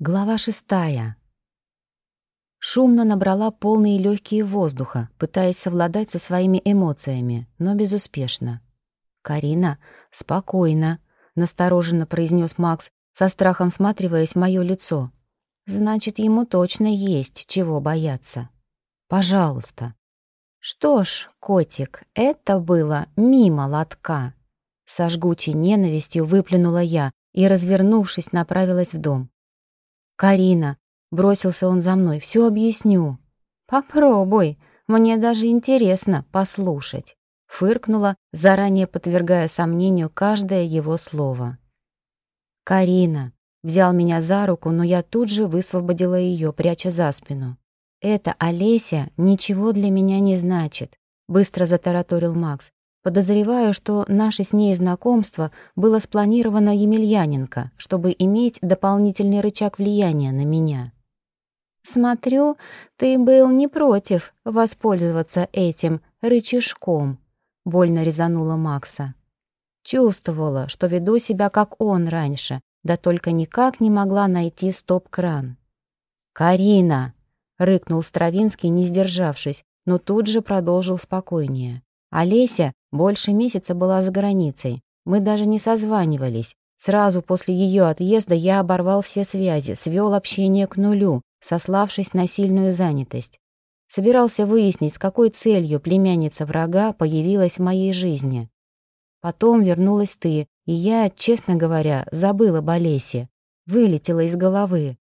Глава шестая. Шумно набрала полные легкие воздуха, пытаясь совладать со своими эмоциями, но безуспешно. «Карина, спокойно», — настороженно произнес Макс, со страхом всматриваясь в мое лицо. «Значит, ему точно есть чего бояться. Пожалуйста». «Что ж, котик, это было мимо лотка». Со жгучей ненавистью выплюнула я и, развернувшись, направилась в дом. «Карина!» — бросился он за мной. «Все объясню». «Попробуй. Мне даже интересно послушать», — фыркнула, заранее подвергая сомнению каждое его слово. «Карина!» — взял меня за руку, но я тут же высвободила ее, пряча за спину. «Это Олеся ничего для меня не значит», — быстро затараторил Макс. Подозреваю, что наше с ней знакомство было спланировано Емельяненко, чтобы иметь дополнительный рычаг влияния на меня. «Смотрю, ты был не против воспользоваться этим рычажком», — больно резанула Макса. Чувствовала, что веду себя как он раньше, да только никак не могла найти стоп-кран. «Карина!» — рыкнул Стравинский, не сдержавшись, но тут же продолжил спокойнее. Олеся больше месяца была за границей. Мы даже не созванивались. Сразу после ее отъезда я оборвал все связи, свел общение к нулю, сославшись на сильную занятость. Собирался выяснить, с какой целью племянница врага появилась в моей жизни. Потом вернулась ты, и я, честно говоря, забыла об Олесе. Вылетела из головы.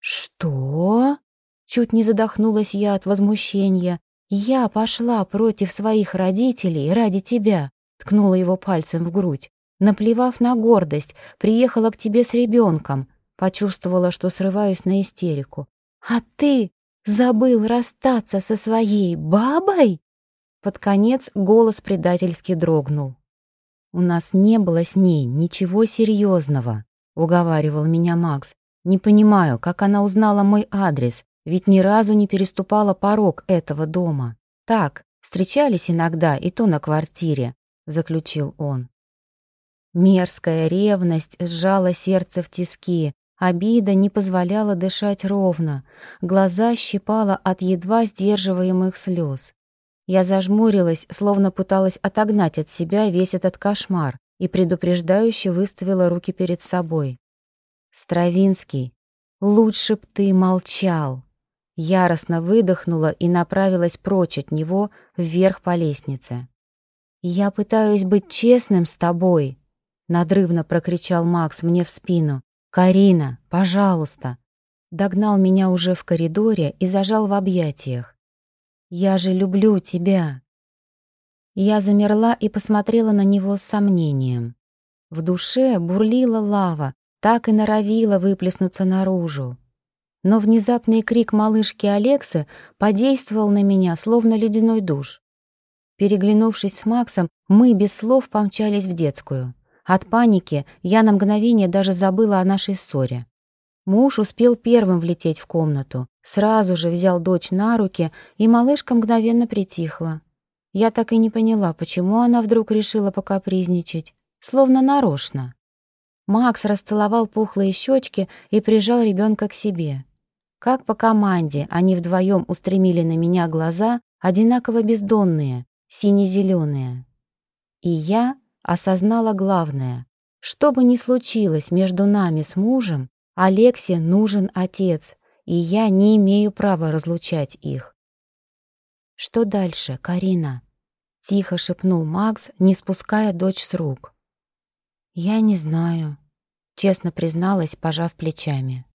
«Что?» Чуть не задохнулась я от возмущения. «Я пошла против своих родителей ради тебя», — ткнула его пальцем в грудь. «Наплевав на гордость, приехала к тебе с ребенком», почувствовала, что срываюсь на истерику. «А ты забыл расстаться со своей бабой?» Под конец голос предательски дрогнул. «У нас не было с ней ничего серьезного», — уговаривал меня Макс. «Не понимаю, как она узнала мой адрес, ведь ни разу не переступала порог этого дома. Так, встречались иногда, и то на квартире, заключил он. Мерзкая ревность сжала сердце в тиски, обида не позволяла дышать ровно, глаза щипала от едва сдерживаемых слез. Я зажмурилась, словно пыталась отогнать от себя весь этот кошмар и предупреждающе выставила руки перед собой. «Стравинский, лучше б ты молчал!» Яростно выдохнула и направилась прочь от него вверх по лестнице. «Я пытаюсь быть честным с тобой», — надрывно прокричал Макс мне в спину. «Карина, пожалуйста!» Догнал меня уже в коридоре и зажал в объятиях. «Я же люблю тебя!» Я замерла и посмотрела на него с сомнением. В душе бурлила лава, так и норовила выплеснуться наружу но внезапный крик малышки Алексы подействовал на меня, словно ледяной душ. Переглянувшись с Максом, мы без слов помчались в детскую. От паники я на мгновение даже забыла о нашей ссоре. Муж успел первым влететь в комнату, сразу же взял дочь на руки, и малышка мгновенно притихла. Я так и не поняла, почему она вдруг решила покапризничать, словно нарочно. Макс расцеловал пухлые щечки и прижал ребенка к себе. Как по команде они вдвоем устремили на меня глаза, одинаково бездонные, сине-зеленые. И я осознала главное. Что бы ни случилось между нами с мужем, Алексе нужен отец, и я не имею права разлучать их. «Что дальше, Карина?» — тихо шепнул Макс, не спуская дочь с рук. «Я не знаю», — честно призналась, пожав плечами.